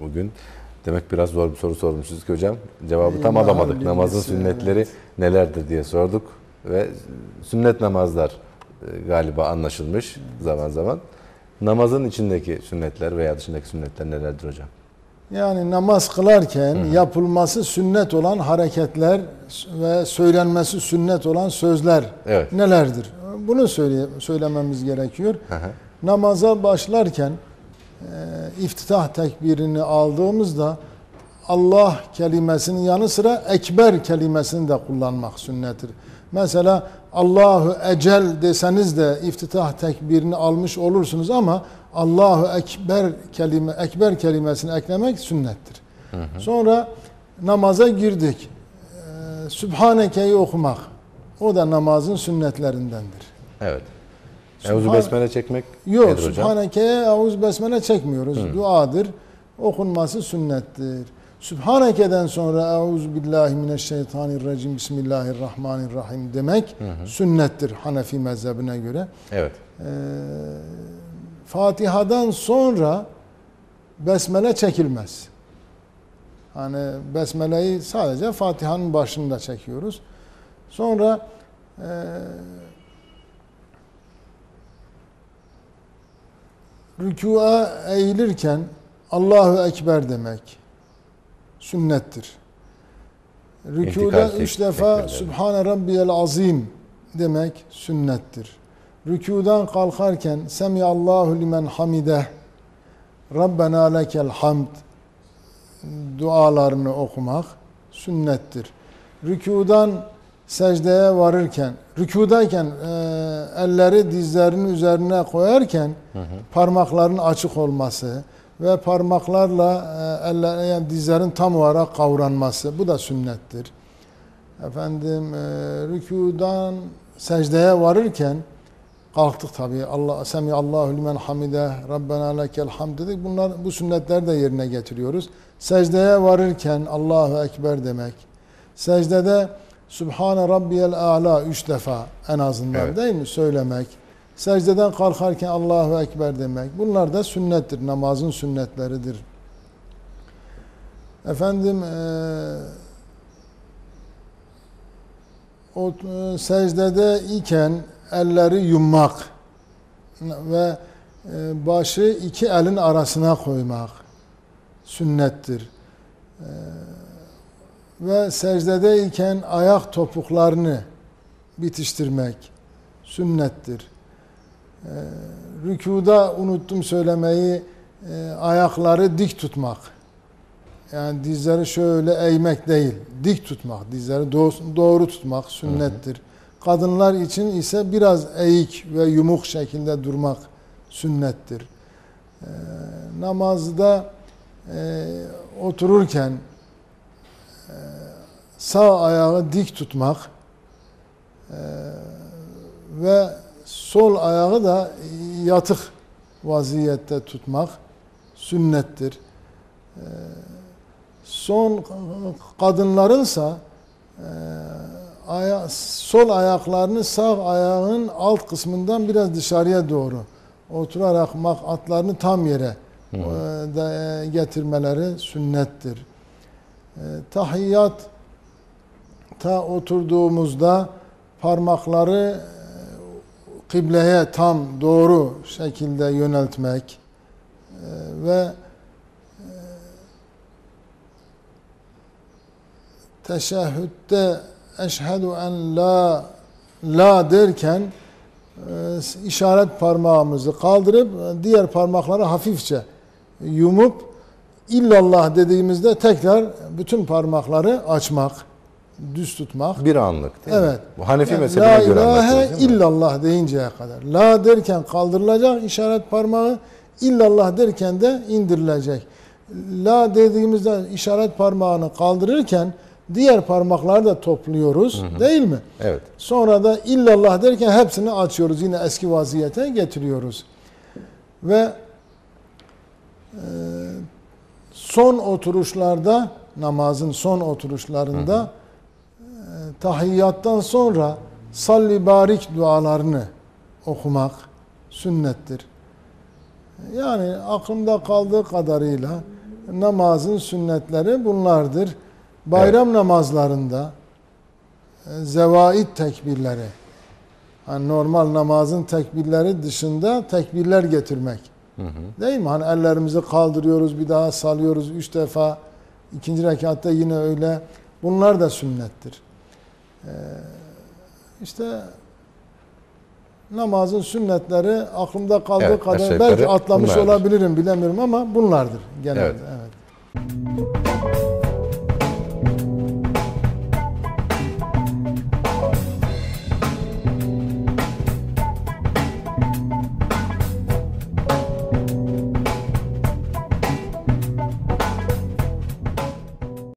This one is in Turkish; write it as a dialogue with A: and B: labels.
A: Bugün demek biraz zor bir soru sormuşuz ki hocam. Cevabı tam
B: İlmihal
A: alamadık.
B: bilgisi,
A: Namazın sünnetleri
B: evet.
A: nelerdir diye sorduk ve sünnet namazlar e, galiba anlaşılmış zaman zaman. Namazın içindeki sünnetler veya dışındaki sünnetler nelerdir hocam?
B: Yani namaz kılarken yapılması sünnet olan hareketler ve söylenmesi sünnet olan sözler
A: Evet.
B: nelerdir? Bunu söyle, söylememiz gerekiyor.
A: Hı hı.
B: Namaza başlarken iftitah tekbirini aldığımızda Allah kelimesinin yanı sıra ekber kelimesini de kullanmak sünnettir. Mesela Allahu ecel deseniz de iftitah tekbirini almış olursunuz ama Allahu ekber kelime ekber kelimesini eklemek sünnettir. Sonra namaza girdik. Ee, Sübhaneke'yi okumak. O da namazın sünnetlerindendir.
A: Evet. Euzu besmele çekmek
B: Yok,
A: nedir hocam?
B: Sübhaneke'ye besmele çekmiyoruz. Duadır. Okunması sünnettir. Sübhaneke'den sonra Euzu billahi mineşşeytanirracim Bismillahirrahmanirrahim demek sünnettir Hanefi mezhebine göre.
A: Evet.
B: Ee, Fatiha'dan sonra besmele çekilmez. Hani besmeleyi sadece Fatiha'nın başında çekiyoruz. Sonra e, rükûa eğilirken Allahu Ekber demek sünnettir. Rükuda üç defa. Sübhane Rabbiyel Azim demek sünnettir. Rükudan kalkarken Semiyallahu limen hamideh Rabbena lekel hamd dualarını okumak sünnettir. Rükudan secdeye varırken, rükudayken e, elleri dizlerinin üzerine koyarken parmakların açık olması ve parmaklarla e, eller, yani dizlerin tam olarak kavranması bu da sünnettir. Efendim e, rükudan secdeye varırken kalktık tabi. Allah semi Allahu limen hamide Rabbena lekel hamd dedik. Bunlar bu sünnetleri de yerine getiriyoruz. Secdeye varırken Allahu ekber demek. Secdede Subhane Rabbiyel A'la üç defa en azından
A: Evet.
B: değil mi söylemek. Secdeden kalkarken Allahu Ekber demek. Bunlar da sünnettir. Namazın sünnetleridir. Efendim eee o e, secdede iken elleri yummak ve e, başı iki elin arasına koymak sünnettir. E, ve secdedeyken ayak topuklarını bitiştirmek sünnettir. E, rükuda unuttum söylemeyi e, ayakları dik tutmak. Yani dizleri şöyle eğmek değil, dik tutmak, dizleri doğru, doğru tutmak sünnettir. Kadınlar için ise biraz eğik ve yumuk şekilde durmak sünnettir. Ee, namazda e, otururken e, sağ ayağı dik tutmak e, ve sol ayağı da yatık vaziyette tutmak sünnettir. Ee, son kadınlarınsa e, aya, sol ayaklarını sağ ayağın alt kısmından biraz dışarıya doğru oturarak makatlarını tam yere e, de, getirmeleri sünnettir. E, tahiyyat ta oturduğumuzda parmakları e, kıbleye tam doğru şekilde yöneltmek e, ve teşehhütte eşhedü en la la derken e, işaret parmağımızı kaldırıp e, diğer parmakları hafifçe yumup illallah dediğimizde tekrar bütün parmakları açmak, düz tutmak.
A: Bir anlık değil mi?
B: Evet.
A: Bu Hanefi
B: Yani
A: mezhebine
B: La
A: göre
B: ilahe
A: değil mi?
B: illallah deyinceye kadar. La derken kaldırılacak işaret parmağı, illallah derken de indirilecek. La dediğimizde işaret parmağını kaldırırken diğer parmakları da topluyoruz değil mi?
A: Evet.
B: Sonra da illallah derken hepsini açıyoruz. Yine eski vaziyete getiriyoruz. Ve e, son oturuşlarda namazın son oturuşlarında e, tahiyyattan sonra salli barik dualarını okumak sünnettir. Yani aklımda kaldığı kadarıyla namazın sünnetleri bunlardır. Bayram namazlarında e, zevaid tekbirleri, hani normal namazın tekbirleri dışında tekbirler getirmek.
A: Hı hı.
B: Değil mi? Hani ellerimizi kaldırıyoruz, bir daha salıyoruz üç defa. İkinci rekatta yine öyle. Bunlar da sünnettir. Ee, işte namazın sünnetleri aklımda kaldığı
A: Evet,
B: kadar belki atlamış
A: bunlardır.
B: olabilirim bilemiyorum ama bunlardır genelde.
A: Evet.
B: evet.